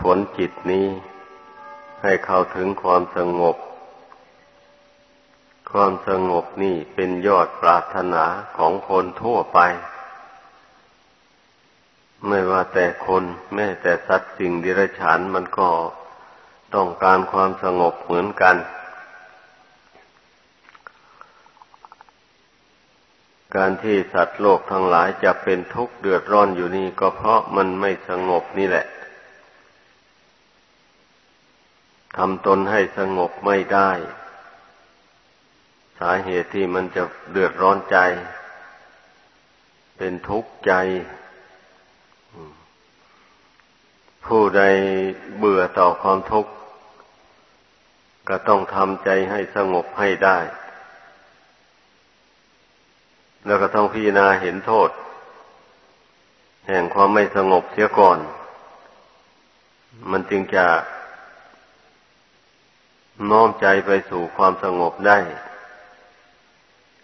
ขนจิตนี้ ให้เข้าถึงความสงบ ความสงบนี่เป็นยอดปรารถนาของคนทั่วไป ไม่ว่าแต่คนแม้แต่สัตว์สิ่งดิรัจฉานมันก็ต้องการความสงบเหมือนกัน การที่สัตว์โลกทั้งหลายจะเป็นทุกข์เดือดร้อนอยู่นี่ก็เพราะมันไม่สงบนี่แหละ ทำตนให้สงบไม่ได้ สาเหตุที่มันจะเดือดร้อนใจ เป็นทุกข์ใจ ผู้ใดเบื่อต่อความทุกข์ ก็ต้องทำใจให้สงบให้ได้ แล้วก็ต้องพิจารณาเห็นโทษ แห่งความไม่สงบเสียก่อน มันจึงจะ น้อมใจไปสู่ความสงบได้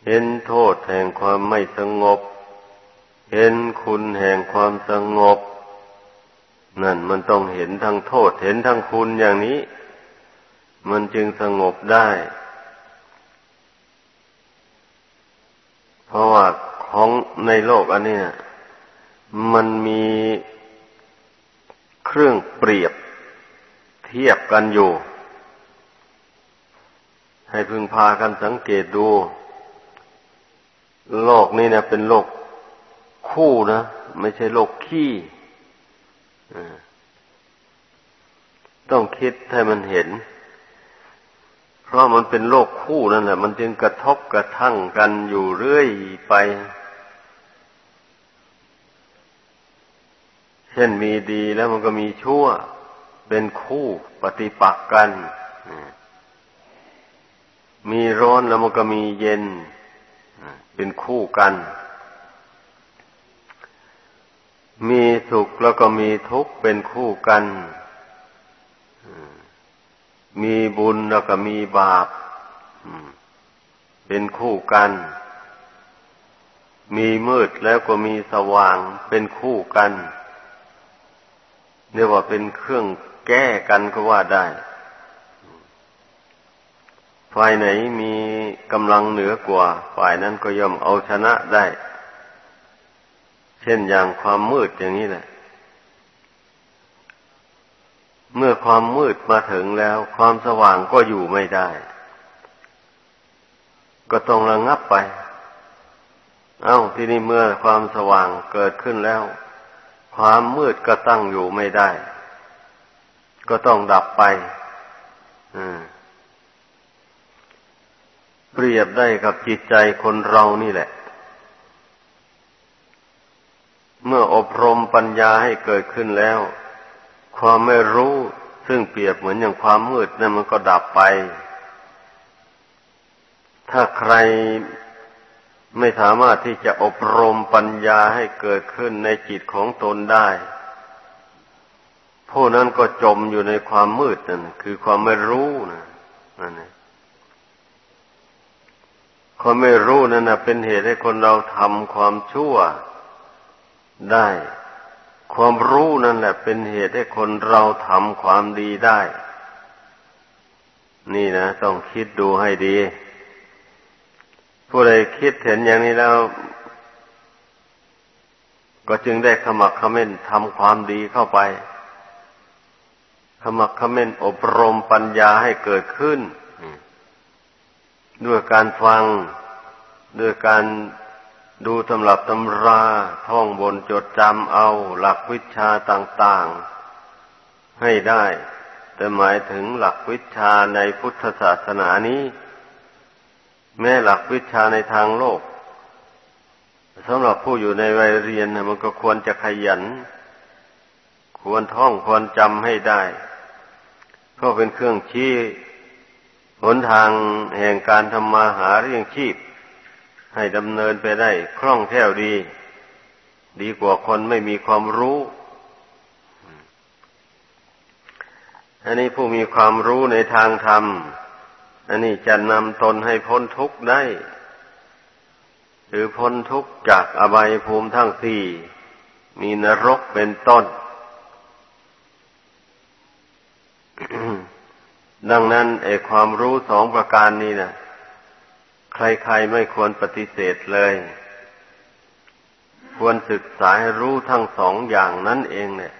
เห็นโทษแห่งความไม่สงบ เห็นคุณแห่งความสงบ นั่นมันต้องเห็นทั้งโทษ เห็นทั้งคุณอย่างนี้ มันจึงสงบได้ เพราะว่าของในโลกอันนี้มันมีเครื่องเปรียบเทียบกันอยู่ ให้พึงพากันสังเกตดู โลกนี้เนี่ยเป็นโลกคู่นะ ไม่ใช่โลกขี้ต้องคิดให้มันเห็น เพราะมันเป็นโลกคู่นั่นแหละ มันจึงกระทบกระทั่งกันอยู่เรื่อยไป เช่นมีดีแล้วมันก็มีชั่ว เป็นคู่ปฏิปักษ์กัน มีร้อนแล้วมันก็มีเย็น เป็นคู่กัน มีสุขแล้วก็มีทุกข์เป็นคู่กัน มีบุญแล้วก็มีบาปเป็นคู่กัน มีมืดแล้วก็มีสว่างเป็นคู่กันเรียกว่าเป็นเครื่องแก้กันก็ว่าได้ ฝ่ายไหนมีกำลังเหนือกว่า ฝ่ายนั้นก็ย่อมเอาชนะได้ เช่นอย่างความมืดอย่างนี้แหละเมื่อความมืดมาถึงแล้ว ความสว่างก็อยู่ไม่ได้ ก็ต้องระงับไป เอา้าที่นี่เมื่อความสว่างเกิดขึ้นแล้ว ความมืดก็ตั้งอยู่ไม่ได้ ก็ต้องดับไป อืม เปรียบได้กับจิตใจคนเรานี่แหละ เมื่ออบรมปัญญาให้เกิดขึ้นแล้ว ความไม่รู้ซึ่งเปรียบเหมือนอย่างความมืดนั่นมันก็ดับไป ถ้าใครไม่สามารถที่จะอบรมปัญญาให้เกิดขึ้นในจิตของตนได้ ผู้นั้นก็จมอยู่ในความมืดนั่นคือความไม่รู้นะนั่นเอง คนไม่รู้นั่นนะเป็นเหตุให้คนเราทำความชั่วได้ ความรู้นั่นแหละ เป็นเหตุให้คนเราทำความดีได้ นี่นะต้องคิดดูให้ดี ผู้ใดคิดเห็นอย่างนี้แล้ว ก็จึงได้ขมักขม้นทำความดีเข้าไปขมักขม้นอบรมปัญญาให้เกิดขึ้น ด้วยการฟัง ด้วยการดูตำรับตำรา ท่องบนจดจำเอาหลักวิชาต่างๆ ให้ได้ แต่หมายถึงหลักวิชาในพุทธศาสนานี้ แม้หลักวิชาในทางโลกสำหรับผู้อยู่ในวัยเรียนมันก็ควรจะขยัน ควรท่องควรจำให้ได้เพราะเป็นเครื่องชี้ หนทางแห่งการทำมาหาเรื่องชีพ ให้ดำเนินไปได้คล่องแคล่วดี ดีกว่าคนไม่มีความรู้อันนี้ผู้มีความรู้ในทางธรรม อันนี้จะนำตนให้พ้นทุกข์ได้ หรือพ้นทุกข์จากอบายภูมิทั้งสี่ มีนรกเป็นต้น ดังนั้นไอ้ความรู้สองประการนี้นะใครๆไม่ควรปฏิเสธเลย ควรศึกษาให้รู้ทั้งสองอย่างนั้นเองเนี่ย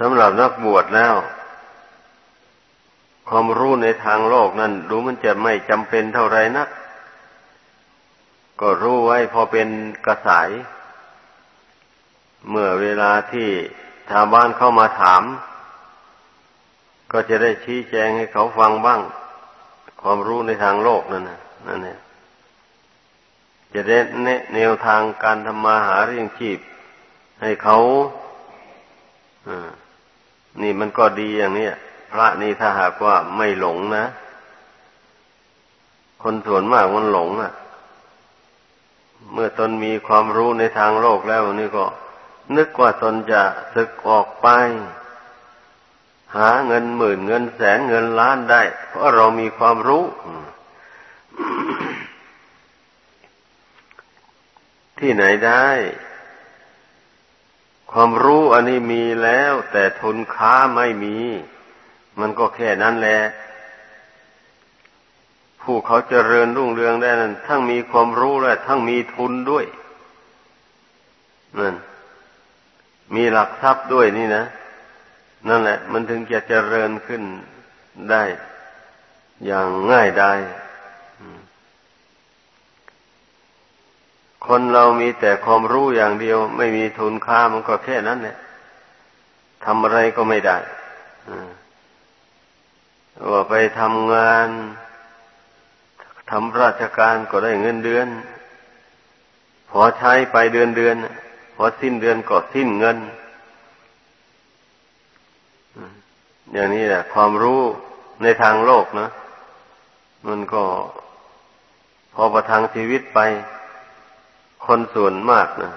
สำหรับนักบวชแล้ว ความรู้ในทางโลกนั้นดูมันจะไม่จำเป็นเท่าไรนัก ก็รู้ไว้พอเป็นกระสาย เมื่อเวลาที่ชาวบ้านเข้ามาถาม ก็จะได้ชี้แจงให้เขาฟังบ้าง ความรู้ในทางโลกนั่นนะนั่นเนี่ยจะได้แนะแนวทางการทำมาหาเรื่องชีพ ให้เขาอ่านี่มันก็ดีอย่างนี้พระนี่ถ้าหากว่าไม่หลงนะ คนส่วนมากมันหลงอะ่ะ เมื่อตนมีความรู้ในทางโลกแล้วนี่ก็ นึกว่าตนจะศึกออกไป หาเงินหมื่นเงินแสนเงินล้านได้ เพราะเรามีความรู้ ที่ไหนได้ ความรู้อันนี้มีแล้ว แต่ทุนค้าไม่มี มันก็แค่นั้นแหละผู้เขาเจริญรุ่งเรืองได้นั้น ทั้งมีความรู้และ ทั้งมีทุนด้วยนั่นมีหลักทรัพย์ด้วยนี่นะ นั่นแหละ มันถึงจะเจริญขึ้นได้อย่างง่ายได้คนเรามีแต่ความรู้อย่างเดียว ไม่มีทุนค่ามันก็แค่นั้นเนี่ยทำอะไรก็ไม่ได้ว่าไปทำงานทำราชการก็ได้เงินเดือน พอใช้ไปเดือนเดือน พอสิ้นเดือนก็สิ้นเงิน อย่างนี้แหละ ความรู้ในทางโลกนะ มันก็พอประทังชีวิตไป คนส่วนมากนะ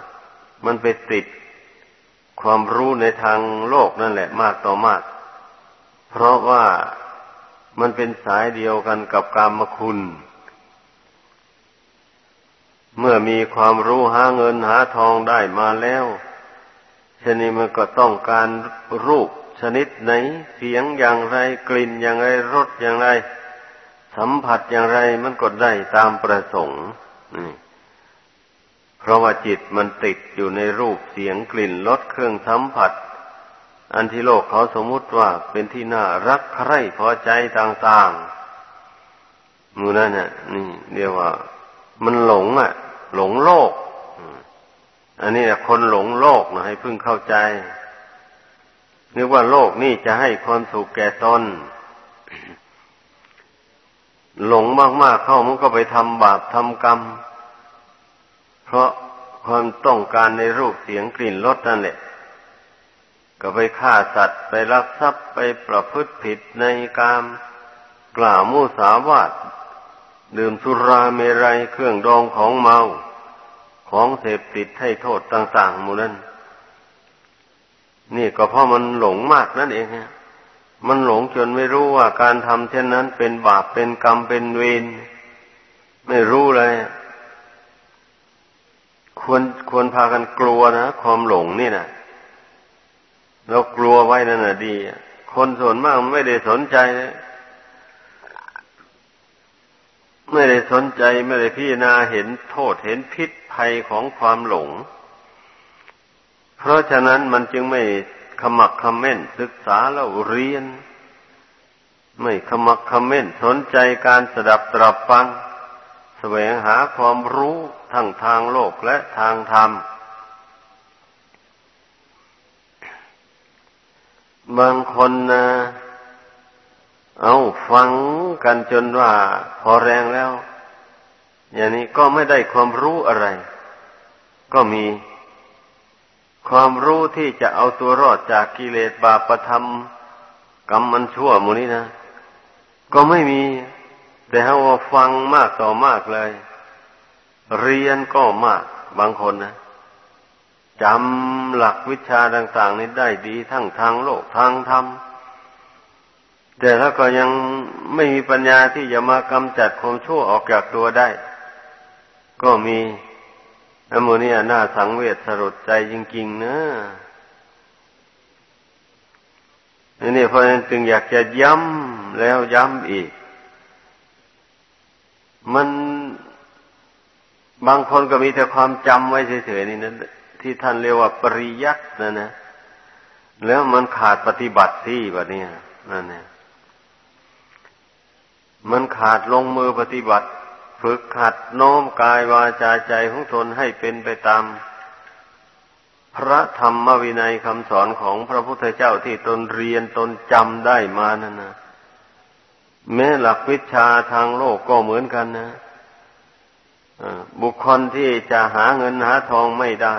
มันไปติดความรู้ในทางโลกนั่นแหละ มากต่อมาก เพราะว่ามันเป็นสายเดียวกันกับกรรมคุณ เมื่อมีความรู้หาเงินหาทองได้มาแล้วชนี้มันก็ต้องการรูป ชนิดไหน เสียงอย่างไร กลิ่นอย่างไร รสอย่างไร สัมผัสอย่างไรมันก็ได้ตามประสงค์นี่เพราะว่าจิตมันติดอยู่ในรูปเสียงกลิ่นรสเครื่องสัมผัส อันที่โลกเขาสมมุติว่าเป็นที่น่ารักใคร่พอใจต่างๆมูนั่นน่ะนี่เรียกว่า มันหลงอะ หลงโลก อันนี้คนหลงโลกนะให้พึ่งเข้าใจ นึกว่าโลกนี่จะให้ความสุขแก่ตนหลงมากๆเข้ามันก็ไปทำบาปทำกรรม เพราะความต้องการในรูปเสียงกลิ่นรสนั่นแหละก็ไปฆ่าสัตว์ไปรักทรัพย์ไปประพฤติผิดในกามกล่าวมุสาวาทดื่มสุราเมรัยเครื่องดองของเมา ของเสพติดให้โทษต่างๆหมู่นั้น นี่ก็เพราะมันหลงมากนั่นเองฮะมันหลงจนไม่รู้ว่าการทำเช่นนั้นเป็นบาปเป็นกรรมเป็นเวรไม่รู้เลยควรควรพากันกลัวนะความหลงนี่นะเรากลัวไว้นั่นน่ะดีคนส่วนมากไม่ได้สนใจไม่ได้สนใจไม่ได้พิจารณาเห็นโทษเห็นพิษภัยของความหลง เพราะฉะนั้นมันจึงไม่ขมักขม้นศึกษาแล้วเรียน ไม่ขมักขม้นสนใจการสดับตรับฟัง แสวงหาความรู้ทั้งทางโลกและทางธรรม บางคนนะเอาฟังกันจนว่าพอแรงแล้ว อย่างนี้ก็ไม่ได้ความรู้อะไร ก็มี ความรู้ที่จะเอาตัวรอดจากกิเลสบาปธรรม กรรมมันชั่วมูนี้นะ ก็ไม่มี แต่ถ้าว่าฟังมากต่อมากเลย เรียนก็มากบางคนนะจำหลักวิชาต่าง ๆ นี้ได้ดีทั้งทางโลกทางธรรมแต่ถ้าก็ยังไม่มีปัญญาที่จะมากำจัดความชั่วออกจากตัวได้ ก็มี อโมเนียน่าสังเวชสลดใจจริงๆนะนี่เพราะฉะนั้นจึงอยากจะย้ำแล้วย้ำอีก มันบางคนก็มีแต่ความจำไว้เฉยๆนี่นะที่ท่านเรียกว่าปริยัตินะนะ แล้วมันขาดปฏิบัติที่แบบนี้นั่นเนี่ยมันขาดลงมือปฏิบัติ ฝึกขัดโน้มกายวาจาใจของตนให้เป็นไปตาม พระธรรมวินัยคำสอนของพระพุทธเจ้าที่ตนเรียนตนจำได้มานั่นนะแม้หลักวิชาทางโลกก็เหมือนกันนะบุคคลที่จะหาเงินหาทองไม่ได้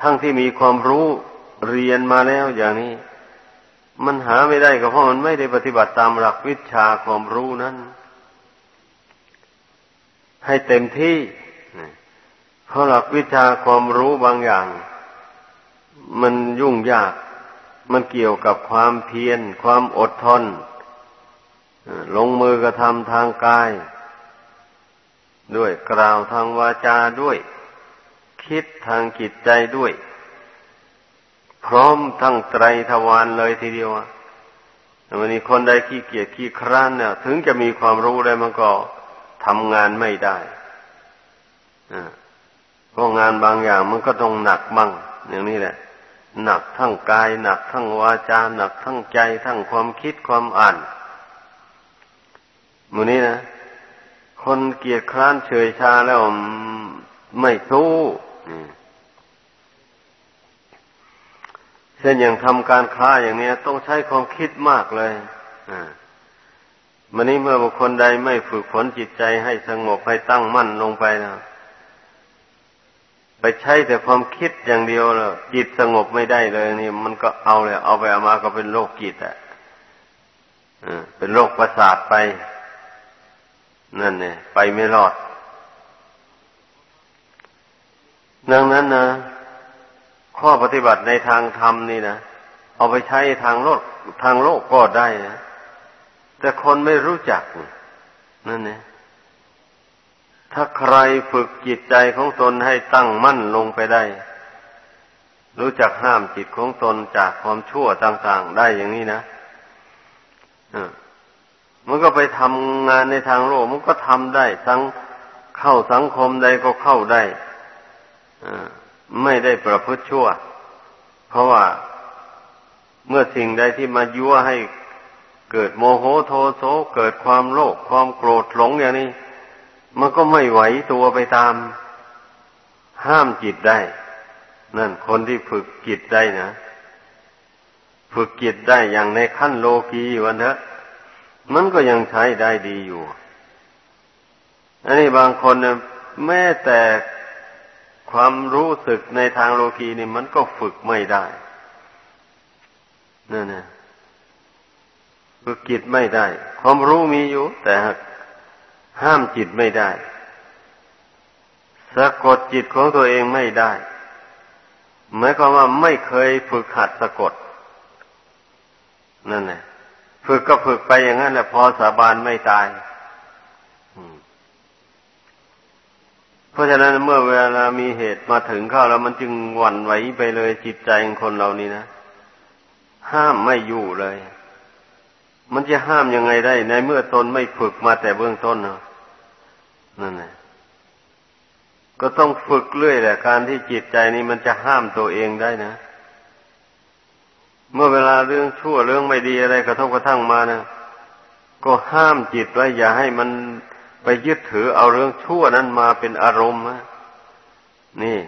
ทั้งที่มีความรู้เรียนมาแล้วอย่างนี้ มันหาไม่ได้ก็เพราะมันไม่ได้ปฏิบัติตามหลักวิชาความรู้นั้น ให้เต็มที่เพราะหลักวิชาความรู้บางอย่าง มันยุ่งยาก มันเกี่ยวกับความเพียร ความอดทน ลงมือกระทำทางกาย ด้วยกล่าวทางวาจาด้วย คิดทางจิตใจด้วย พร้อมทั้งไตรทวารเลยทีเดียววันนี้คนใดขี้เกียจขี้คร้านเนี่ย ถึงจะมีความรู้ได้มันก็ ทำงานไม่ได้เพราะงานบางอย่างมันก็ต้องหนักมั่งอย่างนี้แหละ หนักทั้งกาย หนักทั้งวาจา หนักทั้งใจ ทั้งความคิดความอ่านมือนี้นะ คนเกียจคร้านเฉยชาแล้วไม่สู้เช่นอย่างทำการค้าอย่างนี้ต้องใช้ความคิดมากเลย มันนี้เมื่อบุคคลใดไม่ฝึกฝนจิตใจให้สงบให้ตั้งมั่นลงไปนะไปใช้แต่ความคิดอย่างเดียวแล้วจิตสงบไม่ได้เลย นี่ มันก็เอาเลยเอาไปเอามาก็เป็นโรคจิตอะเป็นโรคประสาทไปนั่นเนี่ยไปไม่รอด ดังนั้นนะข้อปฏิบัติในทางธรรมนี่นะเอาไปใช้ทางโลกทางโลกก็ได้นะ แต่คนไม่รู้จักนั่นเนี่ยถ้าใครฝึกจิตใจของตนให้ตั้งมั่นลงไปได้ รู้จักห้ามจิตของตนจากความชั่วต่างๆได้อย่างนี้นะมันก็ไปทำงานในทางโลก มันก็ทำได้ทั้งเข้าสังคมใดก็เข้าได้ไม่ได้ประพฤติชั่ว เพราะว่าเมื่อสิ่งใดที่มายั่วให้ เกิดโมโหโทโสเกิดความโลภความโกรธหลงอย่างนี้ มันก็ไม่ไหวตัวไปตาม ห้ามจิตได้ นั่นคนที่ฝึกจิตได้นะฝึกจิตได้อย่างในขั้นโลกีวันเถอะมันก็ยังใช้ได้ดีอยู่ อันนี้บางคนเนี่ยแม้แต่ความรู้สึกในทางโลกีนี่มันก็ฝึกไม่ได้นั่นนะ ฝึกจิตไม่ได้ ความรู้มีอยู่ แต่ห้ามจิตไม่ได้สะกดจิตของตัวเองไม่ได้หมายความว่าไม่เคยฝึกหัดสะกด นั่นแหละฝึกก็ฝึกไปอย่างนั้นแหละพอสาบานไม่ตายเพราะฉะนั้นเมื่อเวลามีเหตุมาถึงเข้าแล้วมันจึงหวั่นไหวไปเลยจิตใจของคนเรานี่นะ ห้ามไม่อยู่เลย มันจะห้ามยังไงได้ ในเมื่อตนไม่ฝึกมาแต่เบื้องต้นเนาะนั่นแหละก็ต้องฝึกเรื่อยแหละ การที่จิตใจนี้มันจะห้ามตัวเองได้นะ เมื่อเวลาเรื่องชั่วเรื่องไม่ดีอะไรกระทบกระทั่งมานะก็ห้ามจิตไว้อย่าให้มันไปยึดถือเอาเรื่องชั่วนั้นมาเป็นอารมณ์นะนี่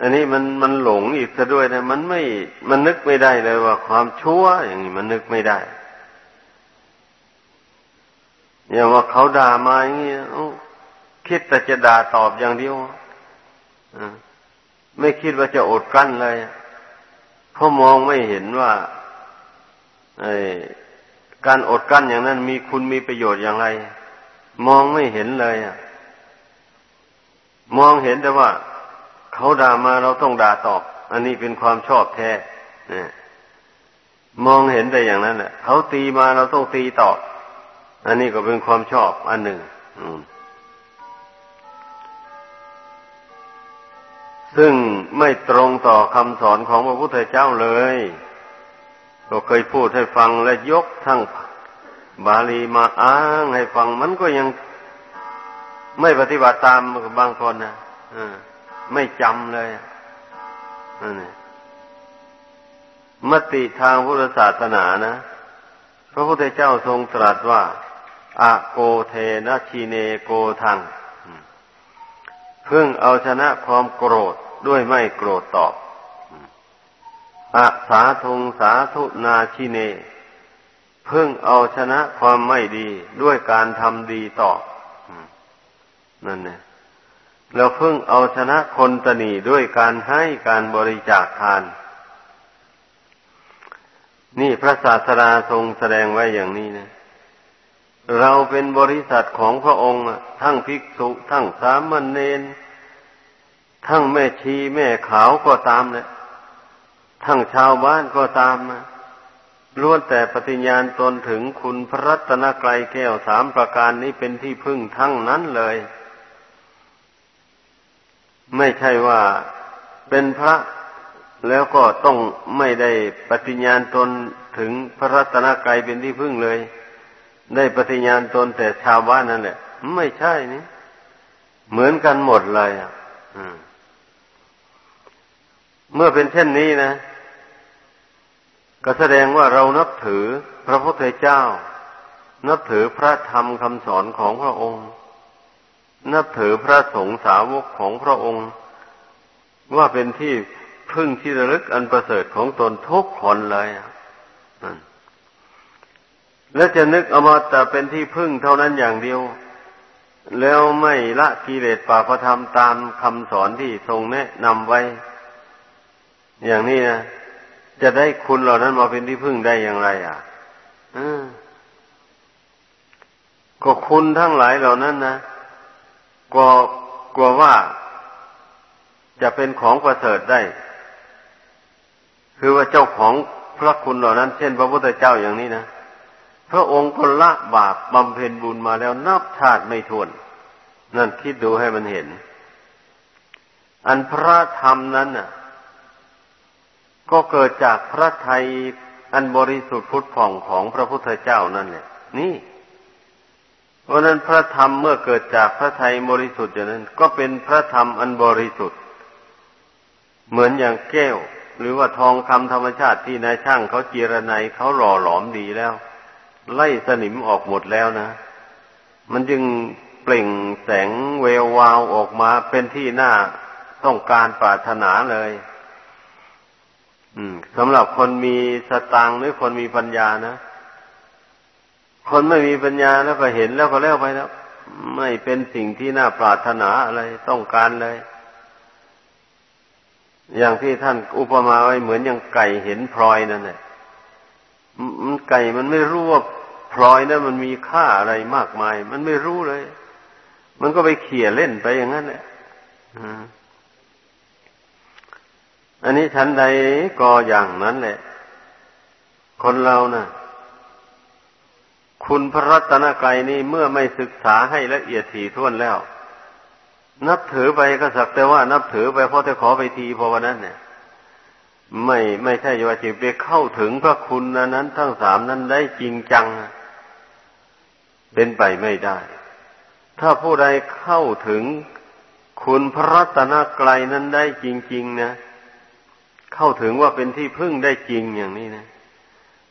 อันนี้มันมันหลงอีกซะด้วยนะมันไม่มันนึกไม่ได้เลยว่า ความชั่วอย่างนี้มันนึกไม่ได้อย่างว่าเขาด่ามาอย่างนี้คิดแต่จะด่าตอบอย่างเดียวไม่คิดว่าจะอดกั้นเลยเพราะมองไม่เห็นว่าการอดกั้นอย่างนั้นมีคุณมีประโยชน์อย่างไร มองไม่เห็นเลยอะมองเห็นแต่ว่า เขาด่ามาเราต้องด่าตอบ อันนี้เป็นความชอบแท้เนี่ยมองเห็นแต่อย่างนั้นแหละเขาตีมาเราต้องตีตอบ อันนี้ก็เป็นความชอบอันหนึ่งซึ่งไม่ตรงต่อคำสอนของพระพุทธเจ้าเลย ก็เคยพูดให้ฟังและยกทั้งบาลีมาอ้างให้ฟังมันก็ยังไม่ปฏิบัติตามบางคนนะ ไม่จำเลยนั่นมติทางพุทธศาสนานะพระพุทธเจ้าทรงตรัสว่าอะโกเทนะชีเนโกทังเพิ่งเอาชนะความโกรธด้วยไม่โกรธตอบอะสาทงสาธุนาชิเนเพิ่งเอาชนะความไม่ดีด้วยการทำดีตอบนั่นเนี่ย เราเพิ่งเอาชนะคนตนีด้วยการให้การบริจาคทาน นี่พระศาสดาทรงแสดงไว้อย่างนี้นะ เราเป็นบริษัทของพระองค์ ทั้งภิกษุ ทั้งสามเณรทั้งแม่ชีแม่ขาวก็ตามนะทั้งชาวบ้านก็ตามนะล้วนแต่ปฏิญญาณตนถึงคุณพระรัตนกรัยแก้วสามประการนี้เป็นที่พึ่งทั้งนั้นเลย ไม่ใช่ว่าเป็นพระแล้วก็ต้องไม่ได้ปฏิญญาณตนถึงพระรัตนกรัยเป็นที่พึ่งเลย ได้ปฏิญญาณตนแต่ชาวบ้านนั่นแหละ ไม่ใช่นี่เหมือนกันหมดเลยอะเมื่อเป็นเช่นนี้นะ ก็แสดงว่าเรานับถือพระพุทธเจ้า นับถือพระธรรมคำสอนของพระองค์ นับถือพระสงฆ์สาวกของพระองค์ ว่าเป็นที่พึ่งที่ระลึกอันประเสริฐของตนทุกคนเลยและจะนึกเอามาแต่เป็นที่พึ่งเท่านั้นอย่างเดียว แล้วไม่ละกิเลสป่าประธรรมตามคำสอนที่ทรงแนะนำไว้ อย่างนี้นะจะได้คุณเหล่านั้นมาเป็นที่พึ่งได้อย่างไร อะก็คุณทั้งหลายเหล่านั้นนะ กลัวกลัวว่าจะเป็นของประเสริฐได้ คือว่าเจ้าของพระคุณเหล่านั้น เช่น พระพุทธเจ้าอย่างนี้นะพระองค์ก็ละบาปบำเพ็ญบุญมาแล้วนับชาติไม่ทวน นั่นคิดดูให้มันเห็น อันพระธรรมนั้นน่ะ ก็เกิดจากพระไทยอันบริสุทธิ์พุทธผ่องของพระพุทธเจ้านั่นแหละนี่ เพราะนั้นพระธรรมเมื่อเกิดจากพระไทยบริสุทธิ์อย่างนั้น ก็เป็นพระธรรมอันบริสุทธิ์ เหมือนอย่างแก้ว หรือว่าทองคำธรรมชาติที่นายช่างเขาเจรไนเขาหล่อหลอมดีแล้ว ไล่สนิมออกหมดแล้วนะ มันจึงเปล่งแสงเวววาวออกมาเป็นที่น่าต้องการปรารถนาเลยสำหรับคนมีสตางค์หรือคนมีปัญญานะ คนไม่มีปัญญาแล้วก็เห็นแล้วก็แล้วไปแล้ว ไม่เป็นสิ่งที่น่าปรารถนาอะไรต้องการเลย อย่างที่ท่านอุปมาไว้เหมือนอย่างไก่เห็นพลอยนั่นแหละมันไก่มันไม่รู้ว่าพลอยนั้นมันมีค่าอะไรมากมาย มันไม่รู้เลย มันก็ไปเขี่ยเล่นไปอย่างนั้นแหละอันนี้ฉันใดก็อย่างนั้นแหละ คนเรานะ่ะ คุณพระรัตนกรัยนี่เมื่อไม่ศึกษาให้ละเอียดถี่ถ้วนแล้ว นับถือไปก็สักแต่ว่านับถือไปเพราะจะขอไปทีพอวันนั้นเนี่ยไม่ไม่ใช่ว่าจิตไปเข้าถึงพระคุณนั้น ทั้งสามนั้นได้จริงจัง เป็นไปไม่ได้ ถ้าผู้ใดเข้าถึงคุณพระรัตนกรัยนั้นได้จริง ๆ นะ เข้าถึงว่าเป็นที่พึ่งได้จริงอย่างนี้นะ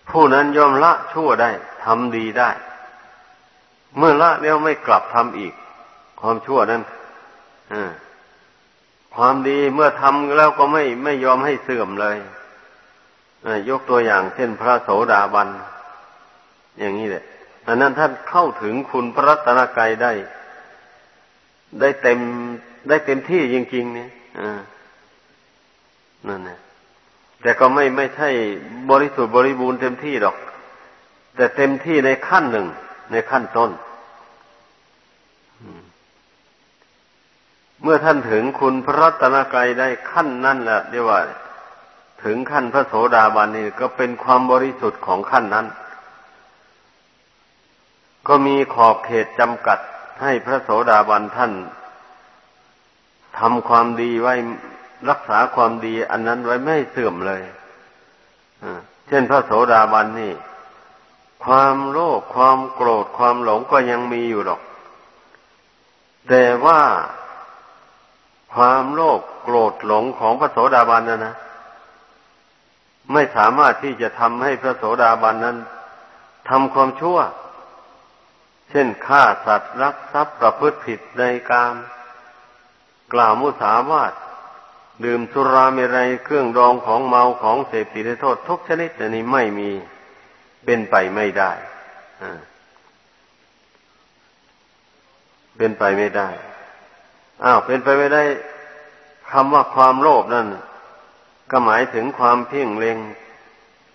ผู้นั้นยอมละชั่วได้ทำดีได้ เมื่อละแล้วไม่กลับทำอีก ความชั่วนั้นความดีเมื่อทำแล้วก็ไม่ไม่ยอมให้เสื่อมเลยยกตัวอย่างเช่นพระโสดาบัน อย่างนี้แหละอันนั้นท่านเข้าถึงคุณพระรัตนกรัยได้ ได้เต็มได้เต็มที่จริงๆเนี่ยนั่นนะ แต่ก็ไม่ไม่ใช่บริสุทธิ์บริบูรณ์เต็มที่หรอก แต่เต็มที่ในขั้นหนึ่ง ในขั้นต้น เมื่อท่านถึงคุณพระรัตนกรัยได้ขั้นนั่นแหละเรียกว่า ถึงขั้นพระโสดาบันนี่ก็เป็นความบริสุทธิ์ของขั้นนั้น ก็มีขอบเขตจำกัดให้พระโสดาบันท่านทำความดีไว้ รักษาความดีอันนั้นไว้ไม่เสื่อมเลยเช่นพระโสดาบันนี่ ความโลภความโกรธความหลงก็ยังมีอยู่หรอก แต่ว่าความโลภโกรธหลงของพระโสดาบันนะนะไม่สามารถที่จะทำให้พระโสดาบันนั้นทำความชั่ว เช่นฆ่าสัตว์รักทรัพย์ประพฤติผิดในกาม กล่าวมุสาวาท ดื่มสุราเมรัยเครื่องดองของเมาของเสพติดโทษทุกชนิดอันนี้ไม่มีเป็นไปไม่ได้เป็นไปไม่ได้ อ้าว เป็นไปไม่ได้คำว่าความโลภนั่น ก็หมายถึงความเพ่งเล็ง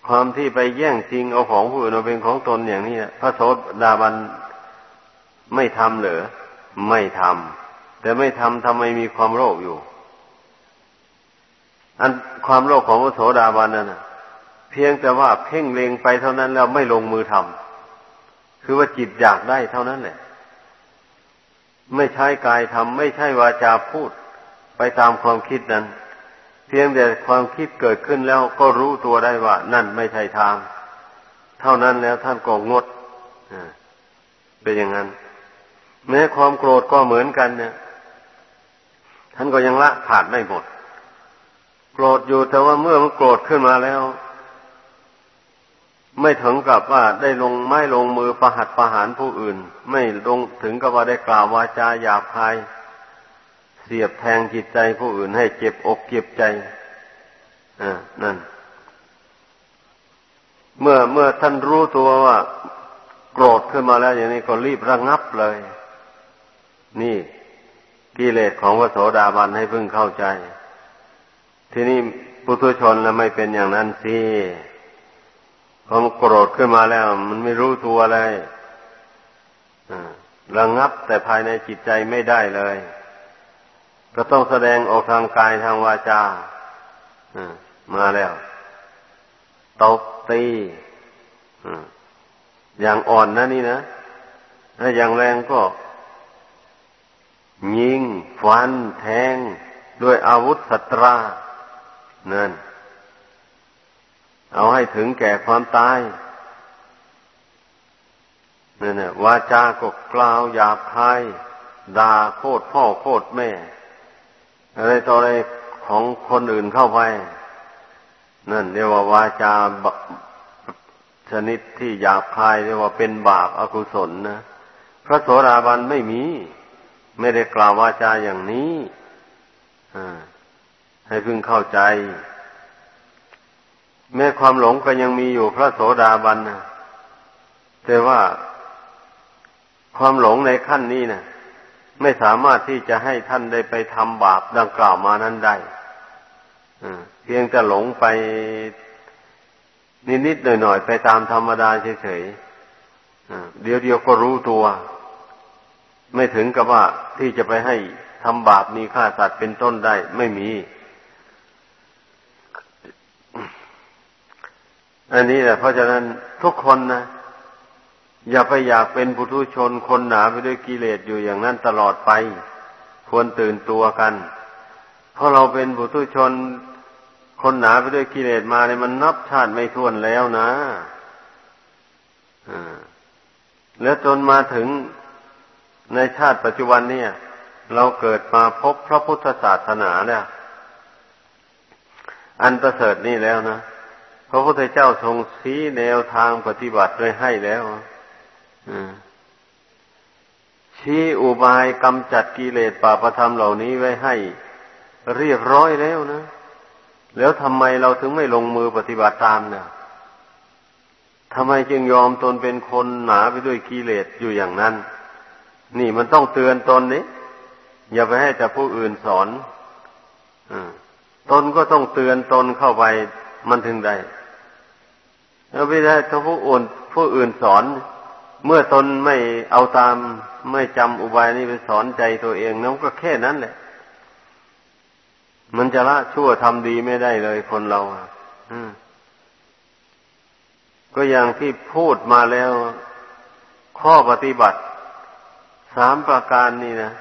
ความที่ไปแย่งจริงเอาของผู้อื่นมาเป็นของตนอย่างนี้พระโสดาบันไม่ทำเหรอไม่ทำแต่ไม่ทำทำไมมีความโลภอยู่ อันความโลภของพระโสดาบันนั่นเพียงแต่ว่าเพ่งเล็งไปเท่านั้นแล้วไม่ลงมือทำคือว่าจิตอยากได้เท่านั้นแหละ ไม่ใช่กายทำไม่ใช่วาจาพูด ไปตามความคิดนั้น เพียงแต่ความคิดเกิดขึ้นแล้วก็รู้ตัวได้ว่า นั่นไม่ใช่ทาง เท่านั้นแล้วท่านก็งดเป็นอย่างนั้น แม้ความโกรธก็เหมือนกันเนี่ยท่านก็ยังละขาดไม่หมด โกรธอยู่แต่ว่าเมื่อมันโกรธขึ้นมาแล้ว ไม่ถึงกับว่าได้ลงไม่ลงมือประหัตประหารผู้อื่น ไม่ลงถึงกับว่าได้กล่าววาจาหยาบคาย เสียบแทงจิตใจผู้อื่นให้เจ็บอกเจ็บใจอ่านั่น เมื่อเมื่อท่านรู้ตัวว่า โกรธขึ้นมาแล้วอย่างนี้ก็รีบระงงับเลย นี่กิเลสของพระโสดาบันให้พึ่งเข้าใจ ที่นี่ปุถุชนแล้วไม่เป็นอย่างนั้นสิพอมันโกรธขึ้นมาแล้ว มันไม่รู้ตัวเลยระงับแต่ภายในจิตใจไม่ได้เลย ก็ต้องแสดงออกทางกายทางวาจามาแล้วตบตีอย่างอ่อนนะนี่นะถ้าอย่างแรงก็ ยิง ฟัน แทง ด้วยอาวุธสัตรา นั่น เอาให้ถึงแก่ความตายนี่นี่วาจาก็กล่าวหยาบคายด่าโคตรพ่อโคตรแม่ อะไรต่ออะไรของคนอื่นเข้าไป นั่นเรียกว่าวาจาชนิดที่หยาบคายเรียกว่าเป็นบาปอากุศลนะพระโสดาบันไม่มี ไม่ได้กล่าววาจาอย่างนี้อ่า ให้พึงเข้าใจ แม้ความหลงก็ยังมีอยู่พระโสดาบันนะแต่ว่าความหลงในขั้นนี้นะไม่สามารถที่จะให้ท่านได้ไปทำบาปดังกล่าวมานั้นได้เพียงแต่หลงไปนิดๆหน่อยๆไปตามธรรมดาเฉยๆเดี๋ยวเดียวก็รู้ตัว ไม่ถึงกับว่าที่จะไปให้ทำบาปมีฆ่าสัตว์เป็นต้นได้ไม่มี อันนี้แหละเพราะฉะนั้นทุกคนนะอย่าไปอยากเป็นปุถุชนคนหนาไปด้วยกิเลสอยู่อย่างนั้นตลอดไป ควรตื่นตัวกัน เพราะเราเป็นปุถุชนคนหนาไปด้วยกิเลสมาเนี่ยมันนับชาติไม่ท้วนแล้วนะแล้วจนมาถึงในชาติปัจจุบันเนี่ย เราเกิดมาพบพระพุทธศาสนาเนี่ย อันประเสริฐนี่แล้วนะ พระพุทธเจ้าทรงชี้แนวทางปฏิบัติไว้ให้แล้วชี้อุบายกำจัดกิเลสป่าประธรรมเหล่านี้ไว้ให้ เรียบร้อยแล้วนะ แล้วทำไมเราถึงไม่ลงมือปฏิบัติตามเนี่ยทำไมจึงยอมตนเป็นคนหนาไปด้วยกิเลสอยู่อย่างนั้น นี่มันต้องเตือนตนนี้อย่าไปให้แต่ผู้อื่นสอนอตนก็ต้องเตือนตนเข้าไปมันถึงได้ แล้วไม่ได้ถ้าผู้อื่นผู้อื่นสอน เมื่อตนไม่เอาตามไม่จำอุบายนี้ไปสอนใจตัวเองนั่นก็แค่นั้นแหละ มันจะละชั่วทำดีไม่ได้เลยคนเราอะก็อย่างที่พูดมาแล้ว ข้อปฏิบัติ สามประการนี่นะ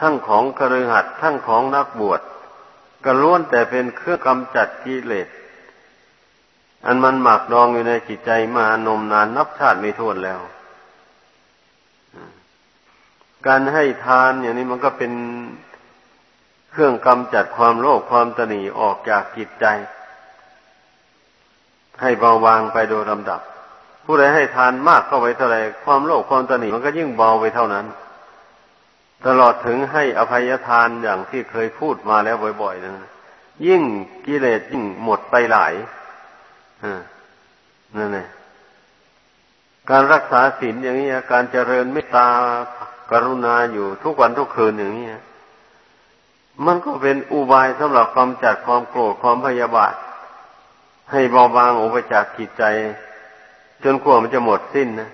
ทั้งของกระหัดทั้งของนักบวชก็ล้วนแต่เป็นเครื่องกำจัดกิเลส อันมันหมักดองอยู่ในจิตใจมานมนานนับชาติไม่ท้วนแล้ว การให้ทานอย่างนี้มันก็เป็นเครื่องกำจัดความโลภความตนีออกจากจิตใจ ให้เบาบางไปโดยลำดับ ผู้ใดให้ทานมากเข้าไปเท่าไรความโลภความตนีมันก็ยิ่งเบาไปเท่านั้น ตลอดถึงให้อภัยทานอย่างที่เคยพูดมาแล้วบ่อยๆนะยิ่งกิเลสยิ่งหมดไปหลาย นั่นแหละการรักษาศีลอย่างนี้การเจริญเมตตากรุณาอยู่ทุกวันทุกคืนอย่างนี้มันก็เป็นอุบายสำหรับความจัดความโกรธความพยาบาท ให้เบาบางออกไปจากจิตใจ จนกว่ามันจะหมดสิ้นนะ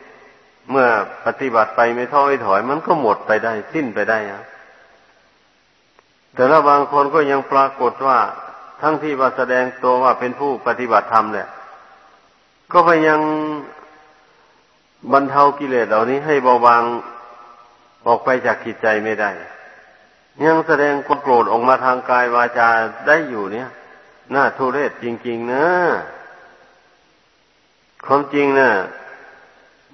เมื่อปฏิบัติไปไม่ท้อไม่ถอย มันก็หมดไปได้ สิ้นไปได้อะแต่ละบางคนก็ยังปรากฏว่า ทั้งที่ว่าแสดงตัวว่าเป็นผู้ปฏิบัติธรรมเนี่ย ก็ไปยังบรรเทากิเลสเหล่านี้ให้เบาบางออกไปจากจิตใจไม่ได้ ยังแสดงความโกรธออกมาทางกายวาจาได้อยู่เนี่ยน่าทุเรศจริง ๆ นะความจริงนะ่ะ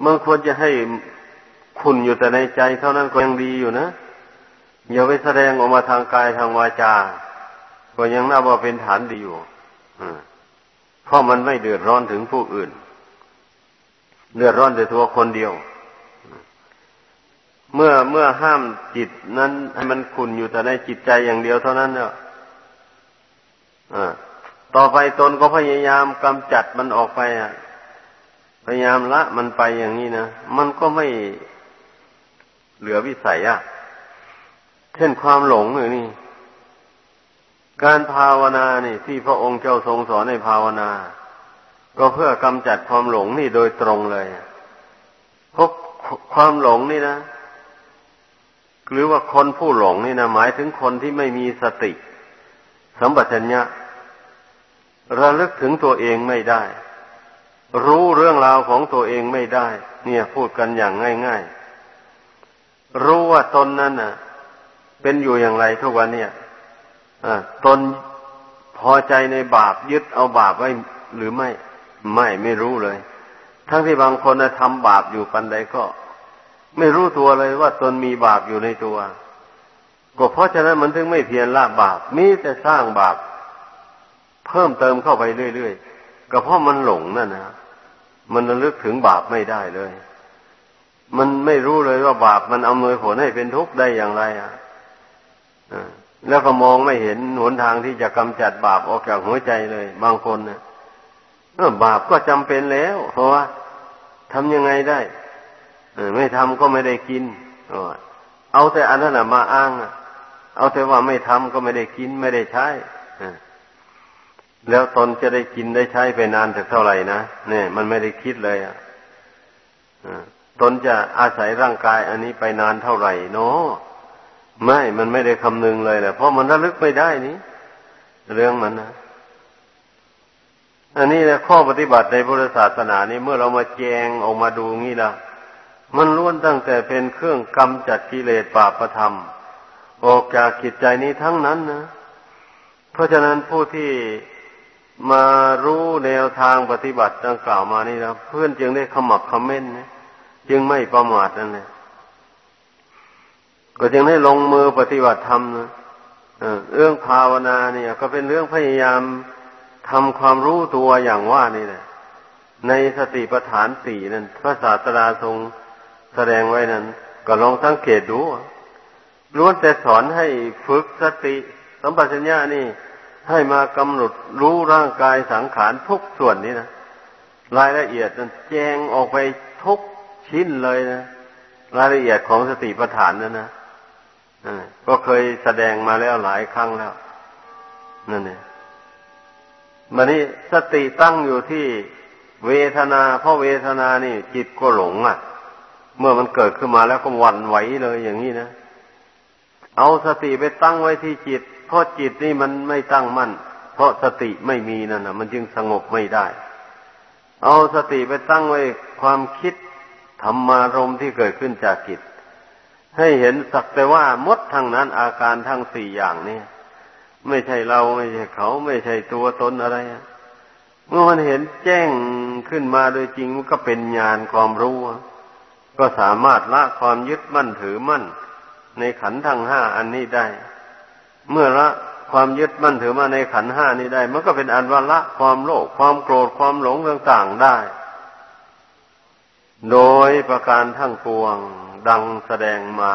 มันควรจะให้คุณอยู่แต่ในใจ เท่านั้นก็ยังดีอยู่นะอย่าไปแสดงออกมาทางกายทางวาจา ก็ยังน่าว่าเป็นฐานดีอยู่ เพราะมันไม่เดือดร้อนถึงผู้อื่น เดือดร้อนแต่ตัวคนเดียว เมื่อเมื่อห้ามจิตนั้น ให้มันขุนอยู่แต่ในจิตใจอย่างเดียวเท่านั้นเนี่ยต่อไปตนก็พยายามกำจัดมันออกไปอะพยายามละมันไปอย่างนี้นะ มันก็ไม่เหลือวิสัยอะ เช่นความหลงอย่างนี้ การภาวนานี่ที่พระองค์เจ้าทรงสอนในภาวนา ก็เพื่อกำจัดความหลงนี่โดยตรงเลยเพราะความหลงนี่นะ หรือว่าคนผู้หลงนี่นะหมายถึงคนที่ไม่มีสติ สัมปชัญญะระลึกถึงตัวเองไม่ได้ รู้เรื่องราวของตัวเองไม่ได้ เนี่ยพูดกันอย่างง่าย ๆ รู้ว่าตนนั้นน่ะ เป็นอยู่อย่างไรทุกวันเนี่ย ตนพอใจในบาปยึดเอาบาปไว้หรือไม่ไม่ไม่รู้เลย ทั้งที่บางคนทำบาปอยู่ปันใดก็ ไม่รู้ตัวเลยว่าตนมีบาปอยู่ในตัวก็เพราะฉะนั้นมันถึงไม่เพียรละบาปมีแต่สร้างบาป เพิ่มเติมเข้าไปเรื่อยๆก็เพราะมันหลงนั่นนะมันระลึกถึงบาปไม่ได้เลย มันไม่รู้เลยว่าบาปมันอำนวยผลให้เป็นทุกข์ได้อย่างไรอะ แล้วก็มองไม่เห็นหนทางที่จะกำจัดบาปออกจากหัวใจเลย บางคนนะบาปก็จำเป็นแล้ว เพราะว่าทำยังไงได้ไม่ทำก็ไม่ได้กินเอาแต่อันนั้นมาอ้างเอาแต่ว่าไม่ทำก็ไม่ได้กินไม่ได้ใช้แล้วตนจะได้กินได้ใช้ไปนานถึงเท่าไหร่นะเนี่ยมันไม่ได้คิดเลยอะตนจะอาศัยร่างกายอันนี้ไปนานเท่าไหร่เนาะ ไม่มันไม่ได้คำนึงเลยแหละเพราะมันระลึกไม่ได้นี่เรื่องมันนะอันนี้นะข้อปฏิบัติในพุทธศาสนานี้เมื่อเรามาแจงออกมาดูงี้ละมันล้วนตั้งแต่เป็นเครื่องกำจัดกิเลสบาปธรรม ออกจากจิตใจนี้ทั้งนั้นนะเพราะฉะนั้นผู้ที่มารู้แนวทางปฏิบัติดังกล่าวมานี่นะเพื่อนจึงได้ขมักขม้นนะจึงไม่ประมาทนั่นแหละ ก็จึงได้ลงมือปฏิบัติธรรมนะเรื่องภาวนาเนี่ย ก็เป็นเรื่องพยายามทำความรู้ตัวอย่างว่านี่แหละในสติปัฏฐานสี่นั้น พระศาสดาทรงแสดงไว้นั้น ก็ลองสังเกตดูล้วนแต่สอนให้ฝึกสติ สัมปชัญญะนี่ ให้มากำหนดรู้ร่างกายสังขารทุกส่วนนี้นะรายละเอียดนั้นแจ้งออกไปทุกชิ้นเลยนะรายละเอียดของสติปัฏฐานนั้นนะ ก็เคยแสดงมาแล้วหลายครั้งแล้วนั่นเองมันนี้สติตั้งอยู่ที่เวทนา เพราะเวทนานี่ จิตก็หลง อะ เมื่อมันเกิดขึ้นมาแล้วก็วันไหวเลยอย่างนี้นะเอาสติไปตั้งไว้ที่จิต เพราะจิตนี่มันไม่ตั้งมั่น เพราะสติไม่มีนั่นนะมันจึงสงบไม่ได้ เอาสติไปตั้งไว้ความคิดธรรมารมที่เกิดขึ้นจากจิต ให้เห็นสักแต่ว่ามดทั้งนั้นอาการทั้งสี่อย่างนี้ไม่ใช่เราไม่ใช่เขาไม่ใช่ตัวตนอะไรเมื่อมันเห็นแจ้งขึ้นมาโดยจริงมันก็เป็นญาณความรู้ก็สามารถละความยึดมั่นถือมั่น ในขันทั้งห้าอันนี้ได้ เมื่อละความยึดมั่นถือมาในขันห้านี้ได้ มันก็เป็นอันว่าละความโลภความโกรธความหลงต่างๆได้ โดยประการทั้งปวง ดังแสดงมา